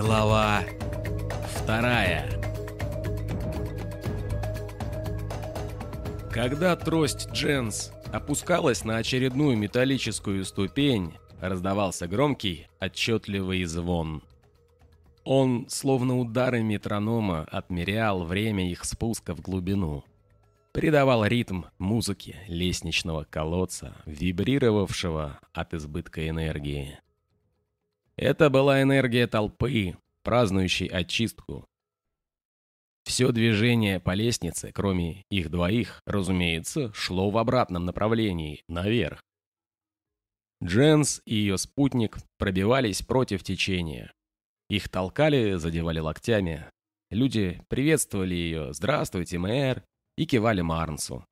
Глава вторая. Когда трость Дженс опускалась на очередную металлическую ступень, раздавался громкий, отчетливый звон. Он, словно удары метронома, отмерял время их спуска в глубину. Придавал ритм музыке лестничного колодца, вибрировавшего от избытка энергии. Это была энергия толпы, празднующей очистку. Все движение по лестнице, кроме их двоих, разумеется, шло в обратном направлении, наверх. Дженс и ее спутник пробивались против течения. Их толкали, задевали локтями. Люди приветствовали ее «Здравствуйте, мэр!» и кивали Марнсу.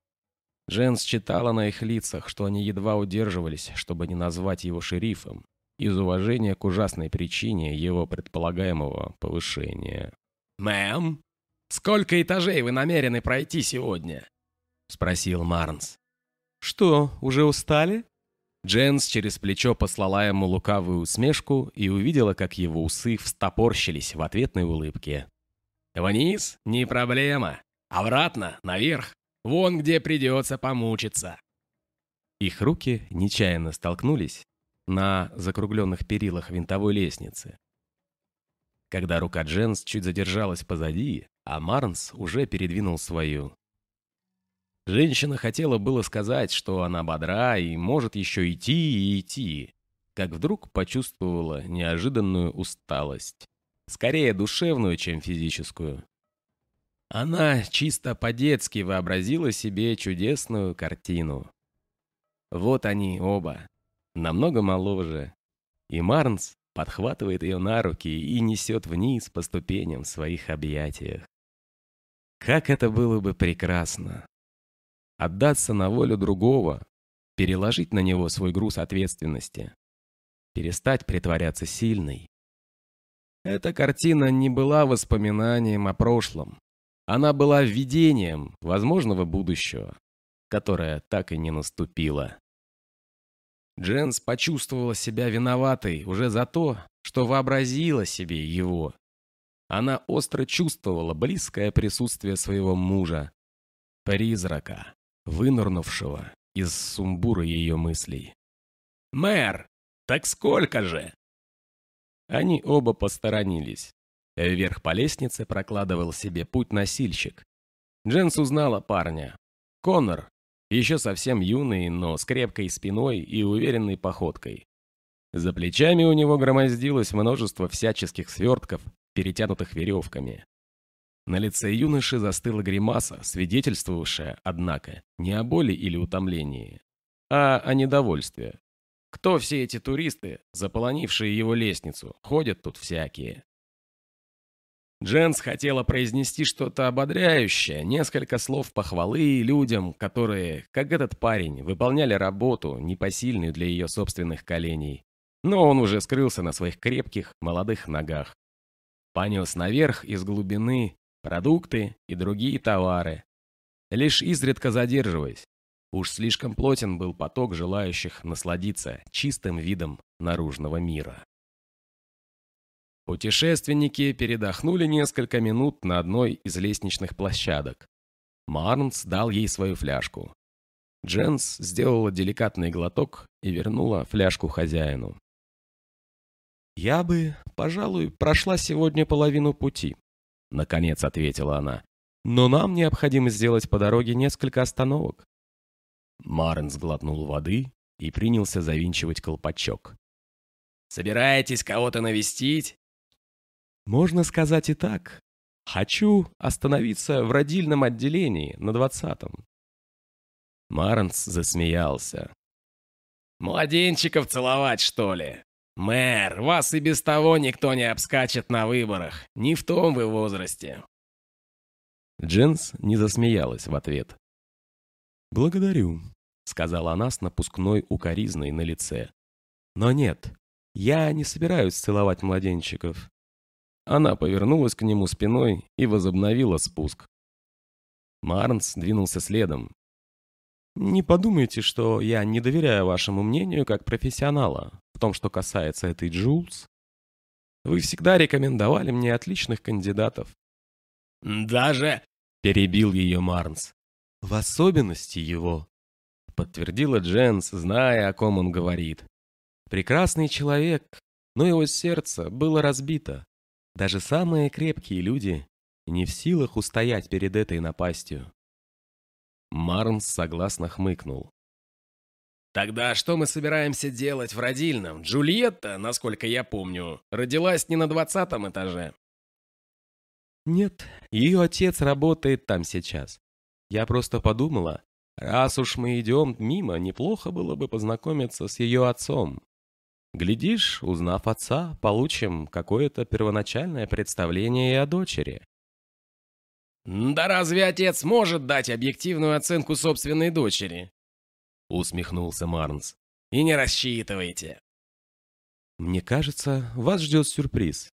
Дженс читала на их лицах, что они едва удерживались, чтобы не назвать его шерифом, из уважения к ужасной причине его предполагаемого повышения. «Мэм, сколько этажей вы намерены пройти сегодня?» — спросил Марнс. «Что, уже устали?» Дженс через плечо послала ему лукавую усмешку и увидела, как его усы встопорщились в ответной улыбке. «Вниз? Не проблема. Обратно? Наверх? Вон где придется помучиться». Их руки нечаянно столкнулись, на закругленных перилах винтовой лестницы. Когда рука Дженс чуть задержалась позади, а Марнс уже передвинул свою. Женщина хотела было сказать, что она бодра и может еще идти и идти, как вдруг почувствовала неожиданную усталость. Скорее душевную, чем физическую. Она чисто по-детски вообразила себе чудесную картину. Вот они оба, намного моложе. И Марнс подхватывает ее на руки и несет вниз по ступеням в своих объятиях. Как это было бы прекрасно! Отдаться на волю другого, переложить на него свой груз ответственности, перестать притворяться сильной. Эта картина не была воспоминанием о прошлом. Она была видением возможного будущего, которое так и не наступило. Дженс почувствовала себя виноватой уже за то, что вообразила себе его. Она остро чувствовала близкое присутствие своего мужа, призрака, вынырнувшего из сумбура ее мыслей. «Мэр, так сколько же?» Они оба посторонились. Вверх по лестнице прокладывал себе путь носильщик. Дженс узнала парня. Коннор, еще совсем юный, но с крепкой спиной и уверенной походкой. За плечами у него громоздилось множество всяческих свертков, перетянутых веревками. На лице юноши застыла гримаса, свидетельствовавшая, однако, не о боли или утомлении, а о недовольстве. Кто все эти туристы, заполонившие его лестницу, ходят тут всякие. Дженс хотела произнести что-то ободряющее, несколько слов похвалы людям, которые, как этот парень, выполняли работу, непосильную для ее собственных коленей. Но он уже скрылся на своих крепких, молодых ногах. Понес наверх из глубины продукты и другие товары. Лишь изредка задерживаясь. Уж слишком плотен был поток желающих насладиться чистым видом наружного мира. Путешественники передохнули несколько минут на одной из лестничных площадок. Марнс дал ей свою фляжку. Дженс сделала деликатный глоток и вернула фляжку хозяину. «Я бы, пожалуй, прошла сегодня половину пути», — наконец ответила она. «Но нам необходимо сделать по дороге несколько остановок». Марнс глотнул воды и принялся завинчивать колпачок. «Собираетесь кого-то навестить?» Можно сказать и так. Хочу остановиться в родильном отделении на двадцатом. Марнс засмеялся. «Младенчиков целовать, что ли? Мэр, вас и без того никто не обскачет на выборах. Не в том вы возрасте». Дженс не засмеялась в ответ. «Благодарю», — сказала она с напускной укоризной на лице. «Но нет, я не собираюсь целовать младенчиков. Она повернулась к нему спиной и возобновила спуск. Марнс двинулся следом. «Не подумайте, что я не доверяю вашему мнению как профессионала в том, что касается этой Джулс. Вы всегда рекомендовали мне отличных кандидатов. «Даже...» — перебил ее Марнс. «В особенности его», — подтвердила Дженс, зная, о ком он говорит. «Прекрасный человек, но его сердце было разбито. Даже самые крепкие люди не в силах устоять перед этой напастью». Марнс согласно хмыкнул. Тогда что мы собираемся делать в родильном? Джульетта, насколько я помню, родилась не на двадцатом этаже. Нет, ее отец работает там сейчас. Я просто подумала, раз уж мы идем мимо, неплохо было бы познакомиться с ее отцом. Глядишь, узнав отца, получим какое-то первоначальное представление и о дочери. Да разве отец может дать объективную оценку собственной дочери? Усмехнулся Марнс. И не рассчитывайте. Мне кажется, вас ждет сюрприз.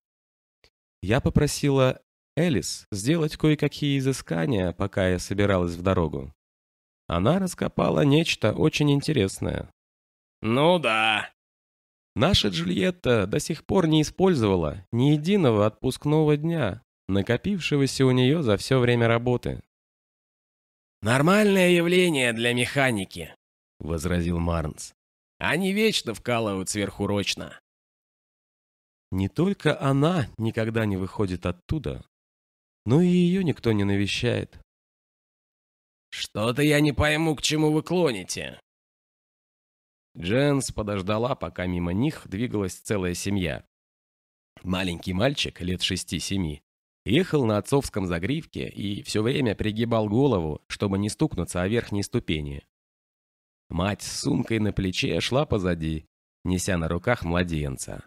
Я попросила Элис сделать кое-какие изыскания, пока я собиралась в дорогу. Она раскопала нечто очень интересное. Ну да. Наша Джульетта до сих пор не использовала ни единого отпускного дня, накопившегося у нее за все время работы. «Нормальное явление для механики», — возразил Марнс. «Они вечно вкалывают сверхурочно». Не только она никогда не выходит оттуда, но и ее никто не навещает. «Что-то я не пойму, к чему вы клоните». Дженс подождала, пока мимо них двигалась целая семья. Маленький мальчик, лет шести-семи, ехал на отцовском загривке и все время пригибал голову, чтобы не стукнуться о верхней ступени. Мать с сумкой на плече шла позади, неся на руках младенца.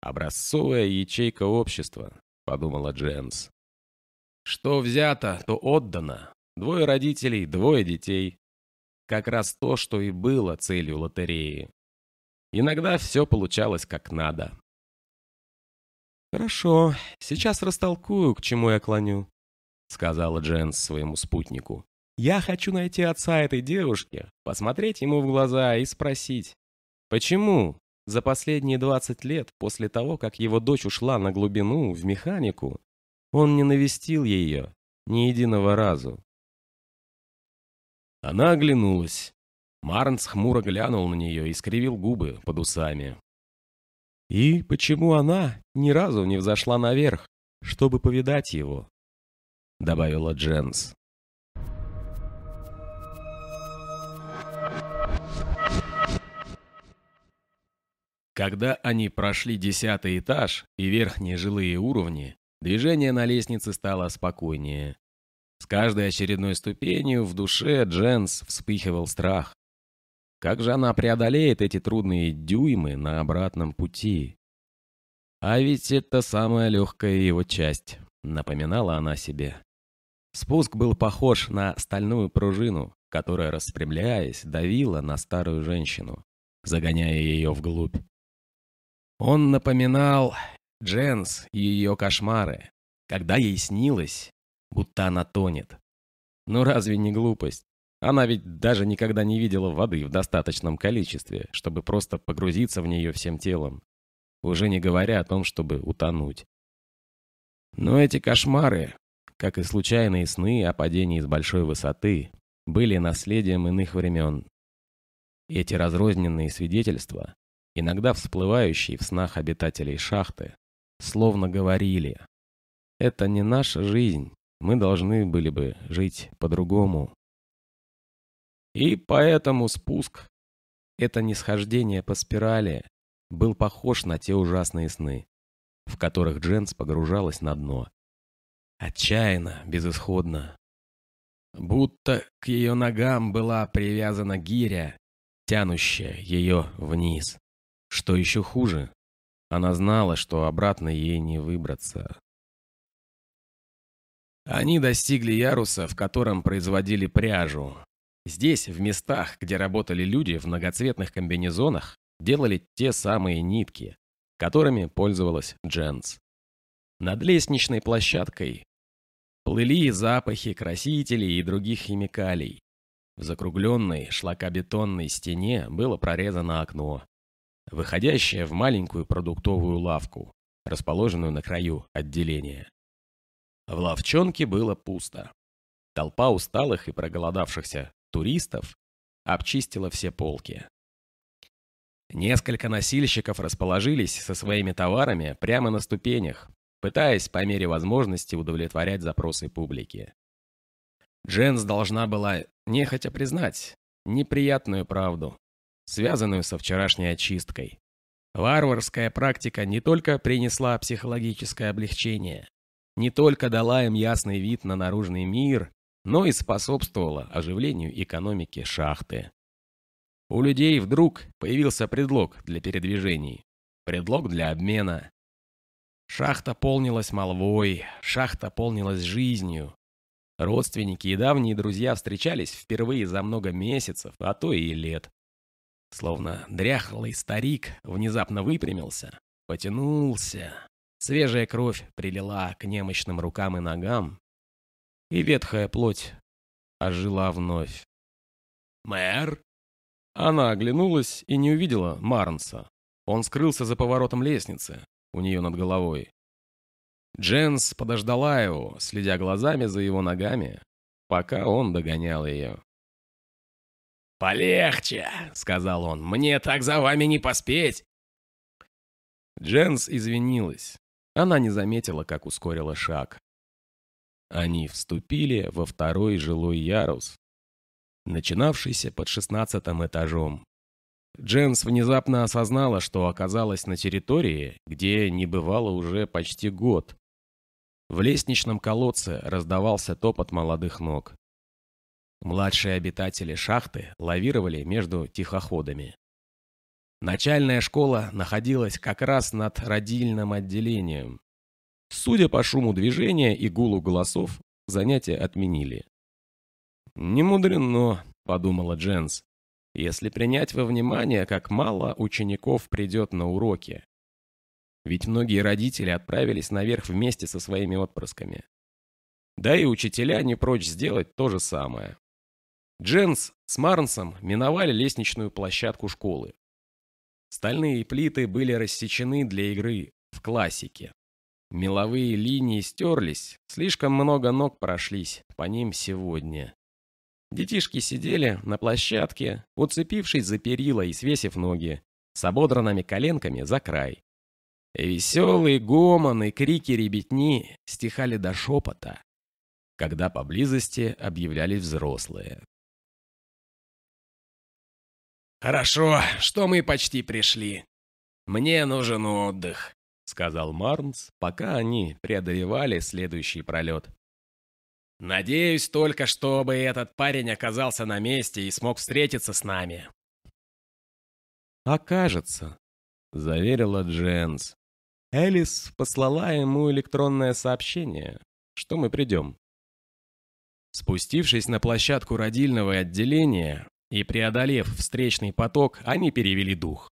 «Образцовая ячейка общества», — подумала Дженс. Что взято, то отдано. Двое родителей, двое детей. Как раз то, что и было целью лотереи. Иногда все получалось как надо. «Хорошо, сейчас растолкую, к чему я клоню», — сказала Дженс своему спутнику. «Я хочу найти отца этой девушки, посмотреть ему в глаза и спросить, почему за последние 20 лет после того, как его дочь ушла на глубину, в механику, он не навестил ее ни единого разу. Она оглянулась. Марнс хмуро глянул на нее и скривил губы под усами. И почему она ни разу не взошла наверх, чтобы повидать его? Добавила Дженс. Когда они прошли десятый этаж и верхние жилые уровни, Движение на лестнице стало спокойнее. С каждой очередной ступенью в душе Дженс вспыхивал страх. Как же она преодолеет эти трудные дюймы на обратном пути? А ведь это самая легкая его часть, напоминала она себе. Спуск был похож на стальную пружину, которая, распрямляясь, давила на старую женщину, загоняя ее вглубь. Он напоминал Дженс и ее кошмары, когда ей снилось, будто она тонет. Ну разве не глупость? Она ведь даже никогда не видела воды в достаточном количестве, чтобы просто погрузиться в нее всем телом, уже не говоря о том, чтобы утонуть. Но эти кошмары, как и случайные сны о падении с большой высоты, были наследием иных времен. Эти разрозненные свидетельства, иногда всплывающие в снах обитателей шахты, словно говорили, это не наша жизнь, мы должны были бы жить по-другому. И поэтому спуск, это нисхождение по спирали, был похож на те ужасные сны, в которых Дженс погружалась на дно. Отчаянно, безысходно. Будто к ее ногам была привязана гиря, тянущая ее вниз. Что еще хуже, она знала, что обратно ей не выбраться. Они достигли яруса, в котором производили пряжу. Здесь, в местах, где работали люди в многоцветных комбинезонах, делали те самые нитки, которыми пользовалась Дженс. Над лестничной площадкой плыли запахи красителей и других химикалий. В закругленной шлакобетонной стене было прорезано окно выходящая в маленькую продуктовую лавку, расположенную на краю отделения. В ловчонке было пусто. Толпа усталых и проголодавшихся туристов обчистила все полки. Несколько носильщиков расположились со своими товарами прямо на ступенях, пытаясь по мере возможности удовлетворять запросы публики. Дженс должна была нехотя признать неприятную правду, связанную со вчерашней очисткой. Варварская практика не только принесла психологическое облегчение, не только дала им ясный вид на наружный мир, но и способствовала оживлению экономики шахты. У людей вдруг появился предлог для передвижений, предлог для обмена. Шахта полнилась молвой, шахта полнилась жизнью. Родственники и давние друзья встречались впервые за много месяцев, а то и лет. Словно дряхлый старик внезапно выпрямился, потянулся. Свежая кровь прилила к немощным рукам и ногам, и ветхая плоть ожила вновь. «Мэр?» Она оглянулась и не увидела Марнса. Он скрылся за поворотом лестницы, у нее над головой. Дженс подождала его, следя глазами за его ногами, пока он догонял ее. «Полегче», — сказал он, — «мне так за вами не поспеть». Дженс извинилась. Она не заметила, как ускорила шаг. Они вступили во второй жилой ярус, начинавшийся под шестнадцатым этажом. Дженс внезапно осознала, что оказалась на территории, где не бывало уже почти год. В лестничном колодце раздавался топот молодых ног. Младшие обитатели шахты лавировали между тихоходами. Начальная школа находилась как раз над родильным отделением. Судя по шуму движения и гулу голосов, занятия отменили. «Не мудрено», — подумала Дженс, «если принять во внимание, как мало учеников придет на уроки. Ведь многие родители отправились наверх вместе со своими отпрысками. Да и учителя не прочь сделать то же самое. Дженс с Марнсом миновали лестничную площадку школы. Стальные плиты были рассечены для игры в классике. Меловые линии стерлись, слишком много ног прошлись по ним сегодня. Детишки сидели на площадке, уцепившись за перила и свесив ноги, с ободранными коленками за край. Веселые гомоны, крики ребятни стихали до шепота, когда поблизости объявлялись взрослые. «Хорошо, что мы почти пришли. Мне нужен отдых», — сказал Марнс, пока они преодолевали следующий пролет. «Надеюсь только, чтобы этот парень оказался на месте и смог встретиться с нами». «Окажется», — заверила Дженс. Элис послала ему электронное сообщение, что мы придем. Спустившись на площадку родильного отделения, и преодолев встречный поток, они перевели дух.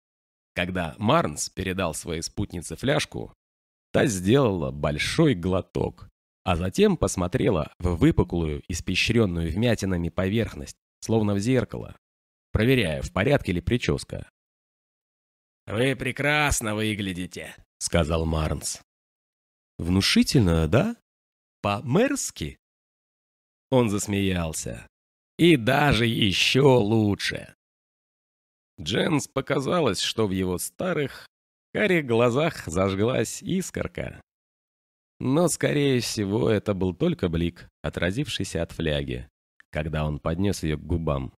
Когда Марнс передал своей спутнице фляжку, та сделала большой глоток, а затем посмотрела в выпуклую, испещренную вмятинами поверхность, словно в зеркало, проверяя, в порядке ли прическа. «Вы прекрасно выглядите», — сказал Марнс. «Внушительно, да? По-мэрски?» Он засмеялся. И даже еще лучше. Дженс показалось, что в его старых, карих глазах зажглась искорка. Но, скорее всего, это был только блик, отразившийся от фляги, когда он поднес ее к губам.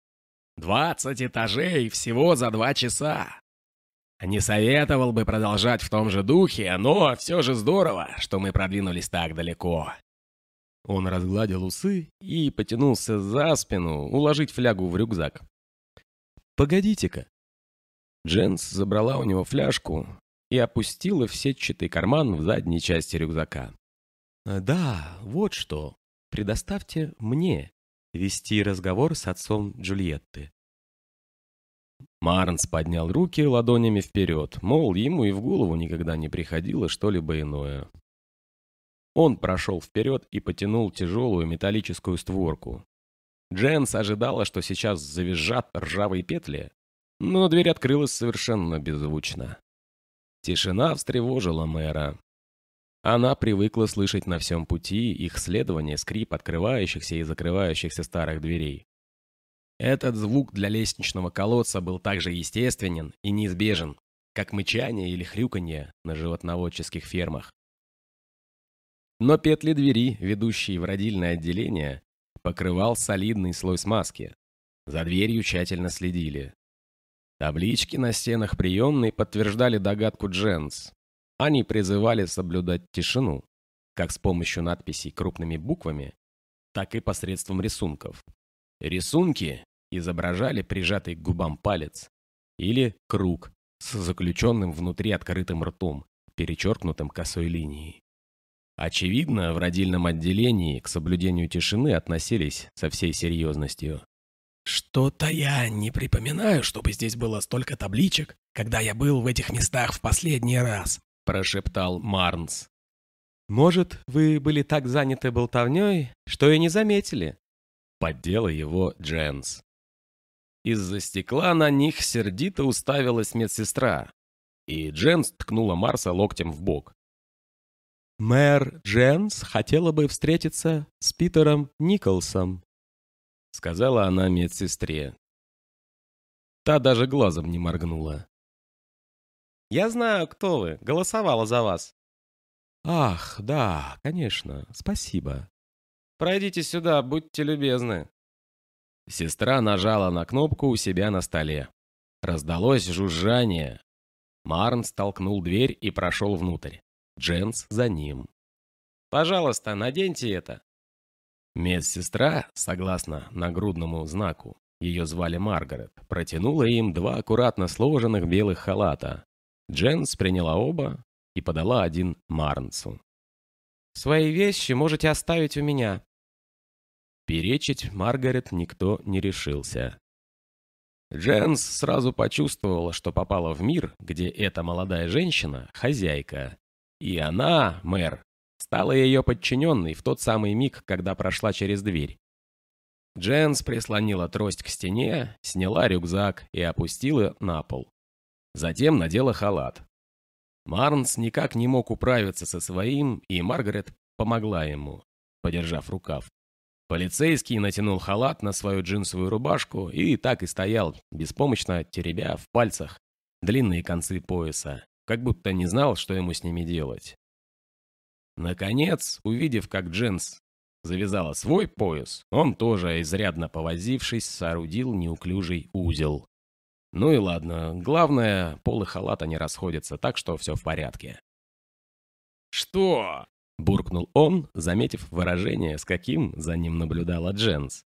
«Двадцать этажей всего за два часа!» Не советовал бы продолжать в том же духе, но все же здорово, что мы продвинулись так далеко. Он разгладил усы и потянулся за спину уложить флягу в рюкзак. «Погодите-ка». Дженс забрала у него фляжку и опустила в сетчатый карман в задней части рюкзака. «Да, вот что. Предоставьте мне вести разговор с отцом Джульетты». Марнс поднял руки ладонями вперед, мол, ему и в голову никогда не приходило что-либо иное. Он прошел вперед и потянул тяжелую металлическую створку. Дженс ожидала, что сейчас завизжат ржавые петли, но дверь открылась совершенно беззвучно. Тишина встревожила мэра. Она привыкла слышать на всем пути их следование скрип открывающихся и закрывающихся старых дверей. Этот звук для лестничного колодца был также естественен и неизбежен, как мычание или хрюканье на животноводческих фермах. Но петли двери, ведущие в родильное отделение, покрывал солидный слой смазки. За дверью тщательно следили. Таблички на стенах приемной подтверждали догадку Дженс. Они призывали соблюдать тишину, как с помощью надписей крупными буквами, так и посредством рисунков. Рисунки изображали прижатый к губам палец или круг с заключенным внутри открытым ртом, перечеркнутым косой линией. Очевидно, в родильном отделении к соблюдению тишины относились со всей серьезностью. «Что-то я не припоминаю, чтобы здесь было столько табличек, когда я был в этих местах в последний раз», – прошептал Марнс. «Может, вы были так заняты болтовней, что и не заметили?» Поддела его Дженс. Из-за стекла на них сердито уставилась медсестра, и Дженс ткнула Марса локтем в бок. «Мэр Дженс хотела бы встретиться с Питером Николсом», — сказала она медсестре. Та даже глазом не моргнула. «Я знаю, кто вы. Голосовала за вас». «Ах, да, конечно. Спасибо. Пройдите сюда, будьте любезны». Сестра нажала на кнопку у себя на столе. Раздалось жужжание. Марн столкнул дверь и прошел внутрь. Дженс за ним. «Пожалуйста, наденьте это». Медсестра, согласно нагрудному знаку, ее звали Маргарет, протянула им два аккуратно сложенных белых халата. Дженс приняла оба и подала один Марнсу. «Свои вещи можете оставить у меня», Перечить Маргарет никто не решился. Дженс сразу почувствовала, что попала в мир, где эта молодая женщина – хозяйка. И она, мэр, стала ее подчиненной в тот самый миг, когда прошла через дверь. Дженс прислонила трость к стене, сняла рюкзак и опустила на пол. Затем надела халат. Марнс никак не мог управиться со своим, и Маргарет помогла ему, подержав рукав. Полицейский натянул халат на свою джинсовую рубашку и так и стоял, беспомощно теребя в пальцах длинные концы пояса, как будто не знал, что ему с ними делать. Наконец, увидев, как Джинс завязала свой пояс, он тоже, изрядно повозившись, соорудил неуклюжий узел. Ну и ладно, главное, полы халата не расходятся, так что все в порядке. «Что?» Буркнул он, заметив выражение, с каким за ним наблюдала Дженс.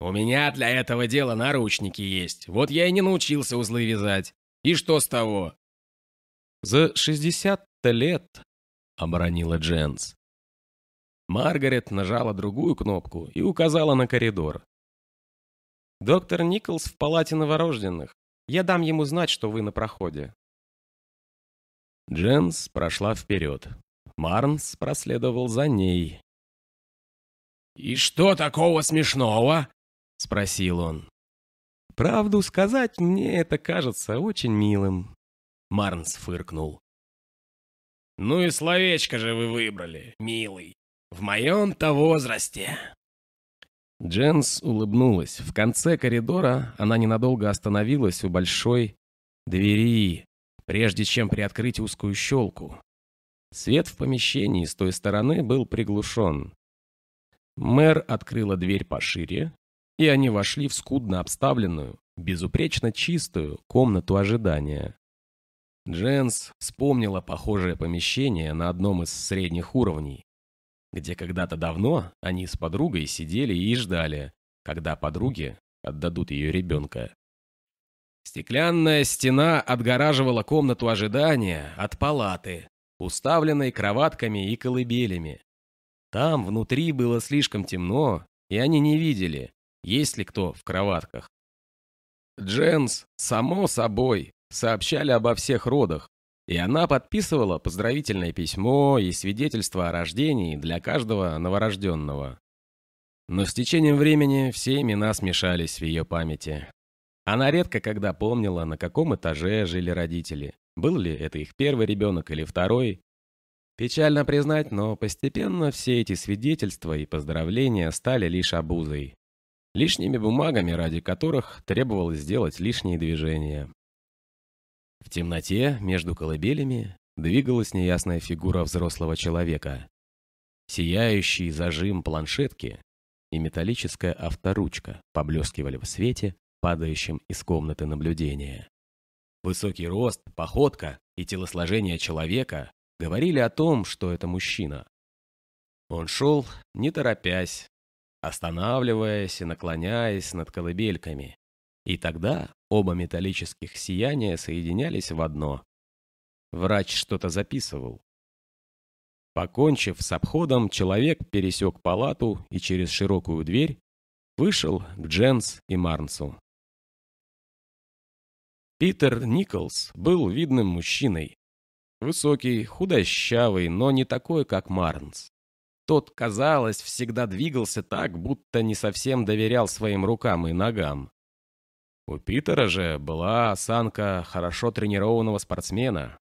«У меня для этого дела наручники есть. Вот я и не научился узлы вязать. И что с того?» «За шестьдесят-то лет», — оборонила Дженс. Маргарет нажала другую кнопку и указала на коридор. «Доктор Николс в палате новорожденных. Я дам ему знать, что вы на проходе». Дженс прошла вперед. Марнс проследовал за ней. «И что такого смешного?» — спросил он. «Правду сказать, мне это кажется очень милым». Марнс фыркнул. «Ну и словечко же вы выбрали, милый. В моем-то возрасте». Дженс улыбнулась. В конце коридора она ненадолго остановилась у большой двери, прежде чем приоткрыть узкую щелку. Свет в помещении с той стороны был приглушен. Мэр открыла дверь пошире, и они вошли в скудно обставленную, безупречно чистую комнату ожидания. Дженс вспомнила похожее помещение на одном из средних уровней, где когда-то давно они с подругой сидели и ждали, когда подруги отдадут ее ребенка. Стеклянная стена отгораживала комнату ожидания от палаты, уставленной кроватками и колыбелями. Там внутри было слишком темно, и они не видели, есть ли кто в кроватках. Дженс, само собой, сообщали обо всех родах, и она подписывала поздравительное письмо и свидетельство о рождении для каждого новорожденного. Но с течением времени все имена смешались в ее памяти. Она редко когда помнила, на каком этаже жили родители, был ли это их первый ребенок или второй. Печально признать, но постепенно все эти свидетельства и поздравления стали лишь обузой. Лишними бумагами, ради которых требовалось сделать лишние движения. В темноте между колыбелями двигалась неясная фигура взрослого человека. Сияющий зажим планшетки и металлическая авторучка поблескивали в свете, падающем из комнаты наблюдения. Высокий рост, походка и телосложение человека говорили о том, что это мужчина. Он шел, не торопясь, останавливаясь и наклоняясь над колыбельками. И тогда оба металлических сияния соединялись в одно. Врач что-то записывал. Покончив с обходом, человек пересек палату и через широкую дверь вышел к Дженс и Марнсу. Питер Николс был видным мужчиной. Высокий, худощавый, но не такой, как Марнс. Тот, казалось, всегда двигался так, будто не совсем доверял своим рукам и ногам. У Питера же была осанка хорошо тренированного спортсмена,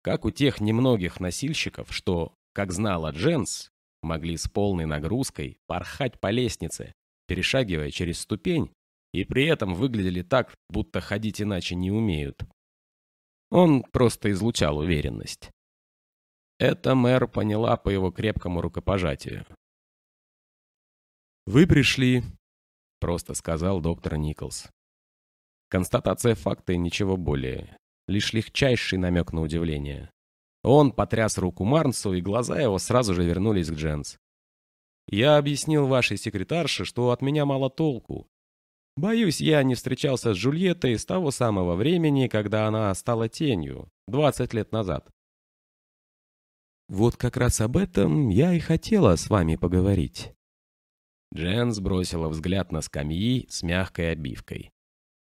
как у тех немногих носильщиков, что, как знала Дженс, могли с полной нагрузкой порхать по лестнице, перешагивая через ступень и при этом выглядели так, будто ходить иначе не умеют. Он просто излучал уверенность. Это мэр поняла по его крепкому рукопожатию. «Вы пришли», — просто сказал доктор Николс. Констатация факта и ничего более. Лишь легчайший намек на удивление. Он потряс руку Марнсу, и глаза его сразу же вернулись к Дженс. «Я объяснил вашей секретарше, что от меня мало толку, Боюсь, я не встречался с Джульеттой с того самого времени, когда она стала тенью, 20 лет назад. Вот как раз об этом я и хотела с вами поговорить. Джен сбросила взгляд на скамьи с мягкой обивкой.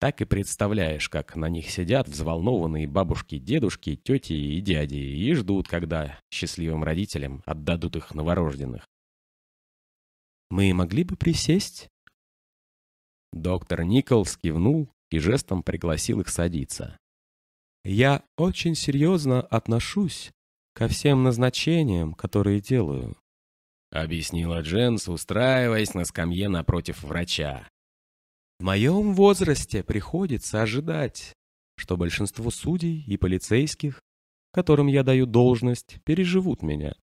Так и представляешь, как на них сидят взволнованные бабушки, дедушки, тети и дяди и ждут, когда счастливым родителям отдадут их новорожденных. «Мы могли бы присесть?» Доктор Николс кивнул и жестом пригласил их садиться. «Я очень серьезно отношусь ко всем назначениям, которые делаю», — объяснила Дженс, устраиваясь на скамье напротив врача. «В моем возрасте приходится ожидать, что большинство судей и полицейских, которым я даю должность, переживут меня.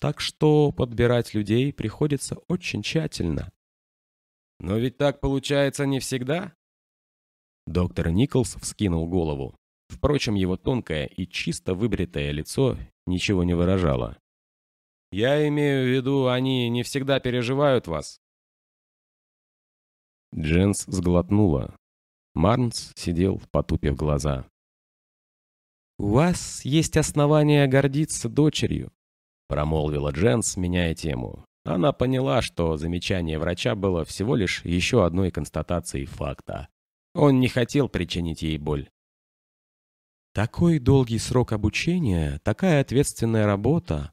Так что подбирать людей приходится очень тщательно. Но ведь так получается не всегда. Доктор Николс вскинул голову. Впрочем, его тонкое и чисто выбритое лицо ничего не выражало. «Я имею в виду, они не всегда переживают вас». Дженс сглотнула. Марнс сидел, потупив глаза. «У вас есть основания гордиться дочерью», — промолвила Дженс, меняя тему. Она поняла, что замечание врача было всего лишь еще одной констатацией факта. Он не хотел причинить ей боль. «Такой долгий срок обучения, такая ответственная работа!»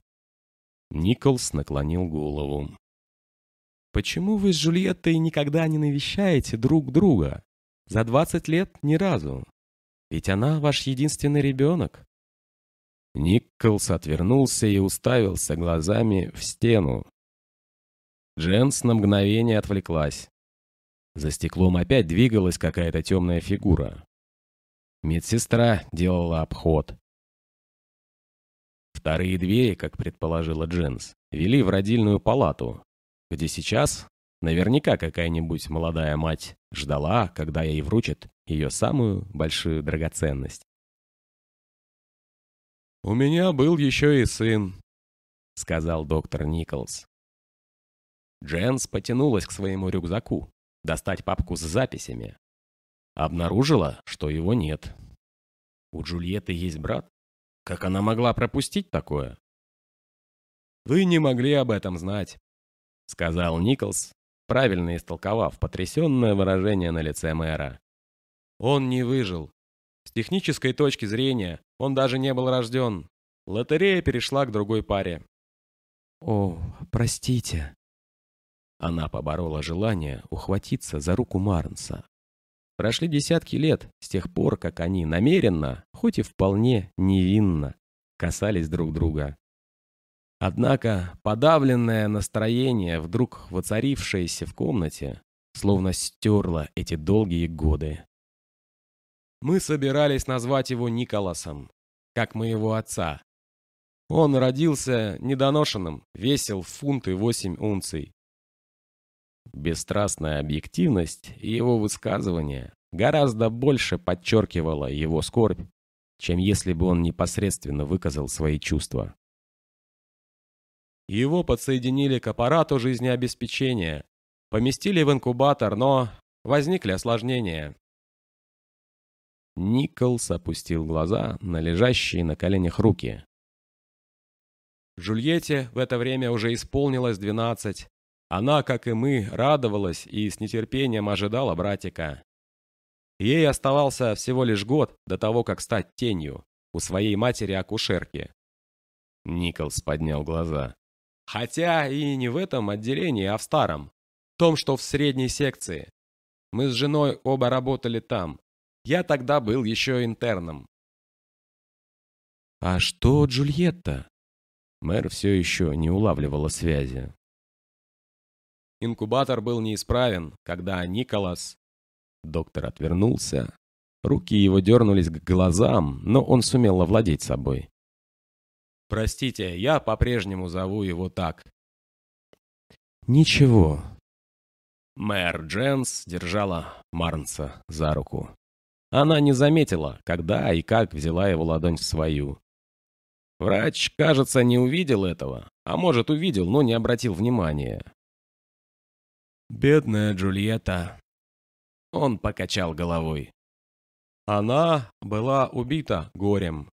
Николс наклонил голову. «Почему вы с Джульеттой никогда не навещаете друг друга? За двадцать лет ни разу. Ведь она ваш единственный ребенок». Николс отвернулся и уставился глазами в стену, Дженс на мгновение отвлеклась. За стеклом опять двигалась какая-то темная фигура. Медсестра делала обход. Вторые двери, как предположила Дженс, вели в родильную палату, где сейчас наверняка какая-нибудь молодая мать ждала, когда ей вручат ее самую большую драгоценность. «У меня был еще и сын», — сказал доктор Николс. Дженс потянулась к своему рюкзаку, достать папку с записями. Обнаружила, что его нет. У Джульетты есть брат? Как она могла пропустить такое? «Вы не могли об этом знать», — сказал Николс, правильно истолковав потрясенное выражение на лице мэра. «Он не выжил. С технической точки зрения он даже не был рожден. Лотерея перешла к другой паре». «О, простите», она поборола желание ухватиться за руку Марнса. Прошли десятки лет с тех пор, как они намеренно, хоть и вполне невинно, касались друг друга. Однако подавленное настроение, вдруг воцарившееся в комнате, словно стерло эти долгие годы. Мы собирались назвать его Николасом, как моего отца. Он родился недоношенным, весил фунты восемь унций. Бесстрастная объективность его высказывания гораздо больше подчеркивала его скорбь, чем если бы он непосредственно выказал свои чувства. Его подсоединили к аппарату жизнеобеспечения, поместили в инкубатор, но возникли осложнения. Николс опустил глаза на лежащие на коленях руки. Жульетте в это время уже исполнилось двенадцать. Она, как и мы, радовалась и с нетерпением ожидала братика. Ей оставался всего лишь год до того, как стать тенью у своей матери-акушерки. Николс поднял глаза. Хотя и не в этом отделении, а в старом. В том, что в средней секции. Мы с женой оба работали там. Я тогда был еще интерном. «А что Джульетта?» Мэр все еще не улавливала связи. Инкубатор был неисправен, когда Николас... Доктор отвернулся. Руки его дернулись к глазам, но он сумел овладеть собой. «Простите, я по-прежнему зову его так». «Ничего». Мэр Дженс держала Марнса за руку. Она не заметила, когда и как взяла его ладонь в свою. Врач, кажется, не увидел этого, а может увидел, но не обратил внимания. «Бедная Джульетта!» Он покачал головой. Она была убита горем.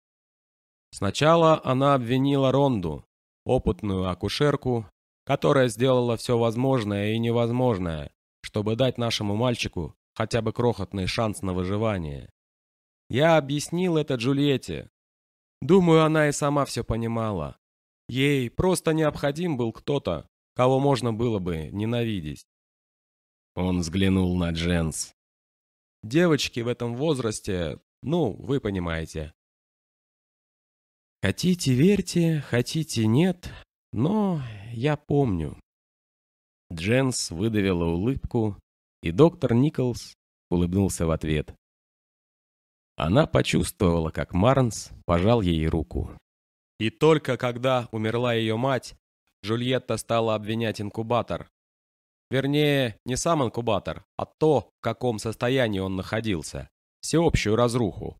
Сначала она обвинила Ронду, опытную акушерку, которая сделала все возможное и невозможное, чтобы дать нашему мальчику хотя бы крохотный шанс на выживание. Я объяснил это Джульетте, Думаю, она и сама все понимала. Ей просто необходим был кто-то, кого можно было бы ненавидеть. Он взглянул на Дженс. Девочки в этом возрасте, ну, вы понимаете. Хотите верьте, хотите нет, но я помню. Дженс выдавила улыбку, и доктор Николс улыбнулся в ответ. Она почувствовала, как Марнс пожал ей руку. И только когда умерла ее мать, Джульетта стала обвинять инкубатор. Вернее, не сам инкубатор, а то, в каком состоянии он находился. Всеобщую разруху.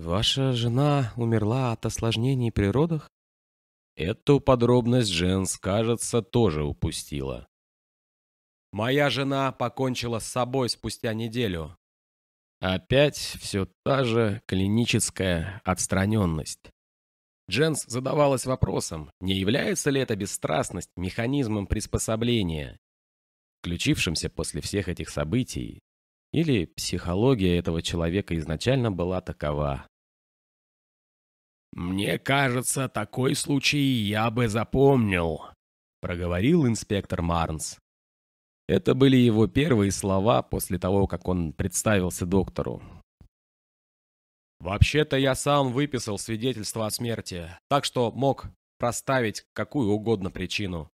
«Ваша жена умерла от осложнений при родах?» Эту подробность Дженс, кажется, тоже упустила. «Моя жена покончила с собой спустя неделю, Опять все та же клиническая отстраненность. Дженс задавалась вопросом, не является ли эта бесстрастность механизмом приспособления, включившимся после всех этих событий, или психология этого человека изначально была такова. «Мне кажется, такой случай я бы запомнил», — проговорил инспектор Марнс. Это были его первые слова после того, как он представился доктору. «Вообще-то я сам выписал свидетельство о смерти, так что мог проставить какую угодно причину».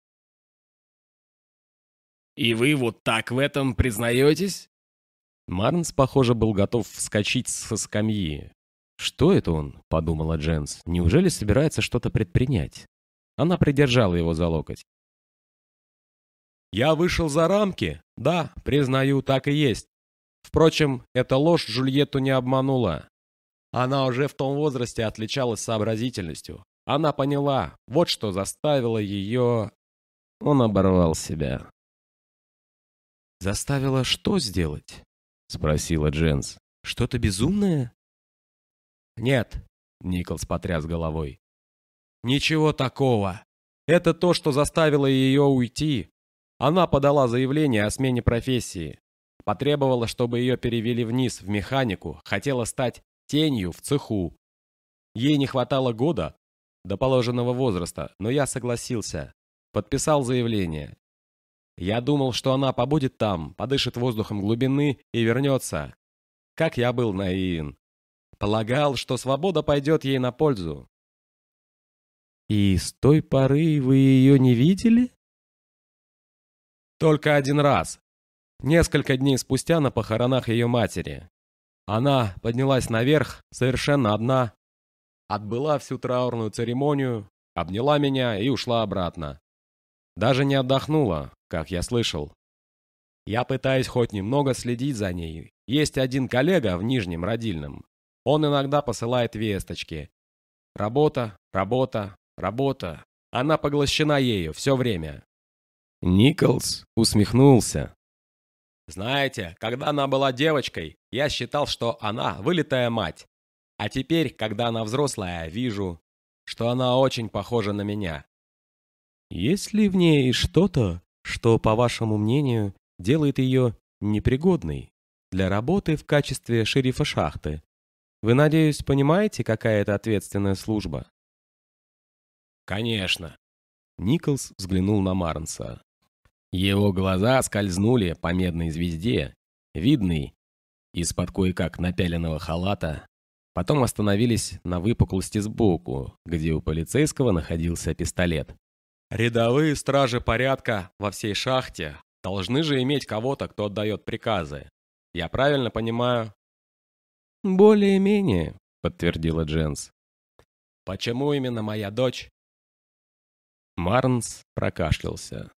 «И вы вот так в этом признаетесь?» Марнс, похоже, был готов вскочить со скамьи. «Что это он?» — подумала Дженс. «Неужели собирается что-то предпринять?» Она придержала его за локоть. Я вышел за рамки? Да, признаю, так и есть. Впрочем, эта ложь Жульетту не обманула. Она уже в том возрасте отличалась сообразительностью. Она поняла, вот что заставило ее... Он оборвал себя. «Заставила что сделать?» — спросила Дженс. «Что-то безумное?» «Нет», — Николс потряс головой. «Ничего такого. Это то, что заставило ее уйти, она подала заявление о смене профессии. Потребовала, чтобы ее перевели вниз в механику, хотела стать тенью в цеху. Ей не хватало года до положенного возраста, но я согласился. Подписал заявление. Я думал, что она побудет там, подышит воздухом глубины и вернется. Как я был наивен. Полагал, что свобода пойдет ей на пользу. И с той поры вы ее не видели? Только один раз. Несколько дней спустя на похоронах ее матери. Она поднялась наверх, совершенно одна, отбыла всю траурную церемонию, обняла меня и ушла обратно. Даже не отдохнула, как я слышал. Я пытаюсь хоть немного следить за ней. Есть один коллега в Нижнем Родильном. Он иногда посылает весточки. Работа, работа, работа. Она поглощена ею все время. Николс усмехнулся. Знаете, когда она была девочкой, я считал, что она вылитая мать. А теперь, когда она взрослая, вижу, что она очень похожа на меня. Есть ли в ней что-то, что, по вашему мнению, делает ее непригодной для работы в качестве шерифа шахты? Вы, надеюсь, понимаете, какая это ответственная служба? Конечно. Николс взглянул на Марнса. Его глаза скользнули по медной звезде, видной из-под кое-как напяленного халата, потом остановились на выпуклости сбоку, где у полицейского находился пистолет. Рядовые стражи порядка во всей шахте должны же иметь кого-то, кто отдает приказы. Я правильно понимаю? «Более-менее», — подтвердила Дженс. «Почему именно моя дочь?» Марнс прокашлялся.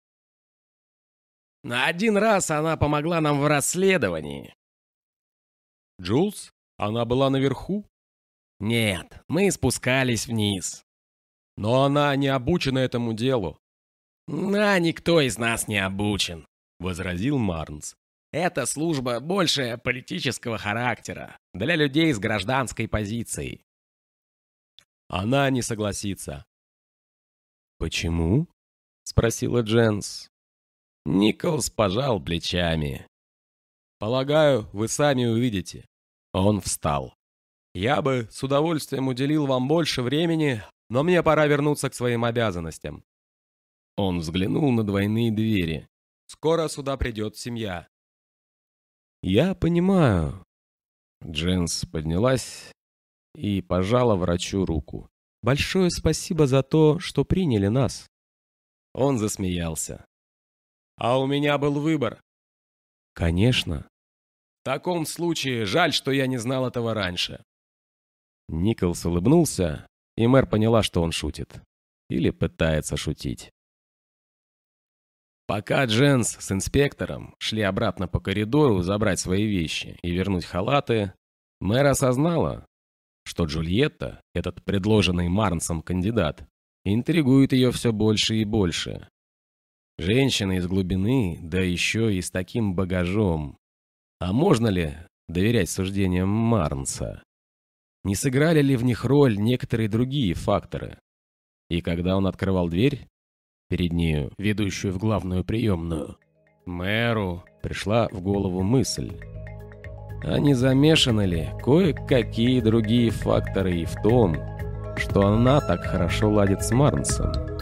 На один раз она помогла нам в расследовании. Джулс? Она была наверху? Нет, мы спускались вниз. Но она не обучена этому делу. А никто из нас не обучен, возразил Марнс. Эта служба больше политического характера, для людей с гражданской позицией. Она не согласится. «Почему?» — спросила Дженс. Николс пожал плечами. «Полагаю, вы сами увидите». Он встал. «Я бы с удовольствием уделил вам больше времени, но мне пора вернуться к своим обязанностям». Он взглянул на двойные двери. «Скоро сюда придет семья». «Я понимаю». Дженс поднялась и пожала врачу руку. «Большое спасибо за то, что приняли нас». Он засмеялся. А у меня был выбор. Конечно. В таком случае жаль, что я не знал этого раньше. Николс улыбнулся, и мэр поняла, что он шутит. Или пытается шутить. Пока Дженс с инспектором шли обратно по коридору забрать свои вещи и вернуть халаты, мэр осознала, что Джульетта, этот предложенный Марнсом кандидат, интригует ее все больше и больше. Женщина из глубины, да еще и с таким багажом. А можно ли доверять суждениям Марнса? Не сыграли ли в них роль некоторые другие факторы? И когда он открывал дверь, перед нею, ведущую в главную приемную, мэру пришла в голову мысль. А не замешаны ли кое-какие другие факторы и в том, что она так хорошо ладит с Марнсом?